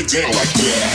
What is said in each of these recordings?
Get down like that.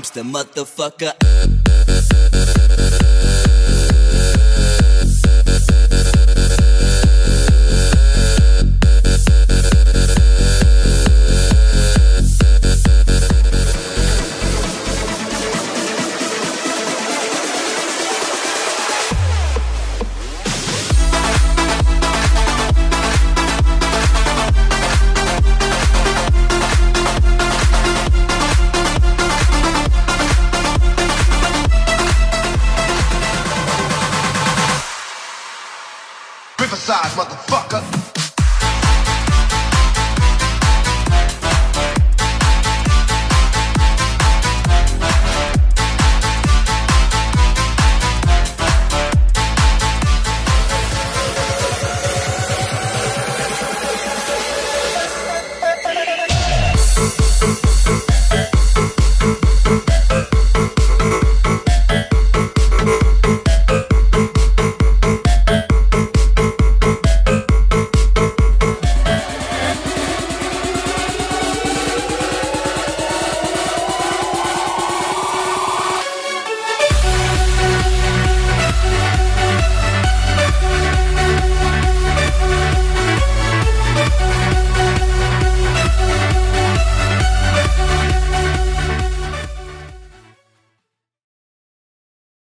The motherfucker. Riverside, motherfucker.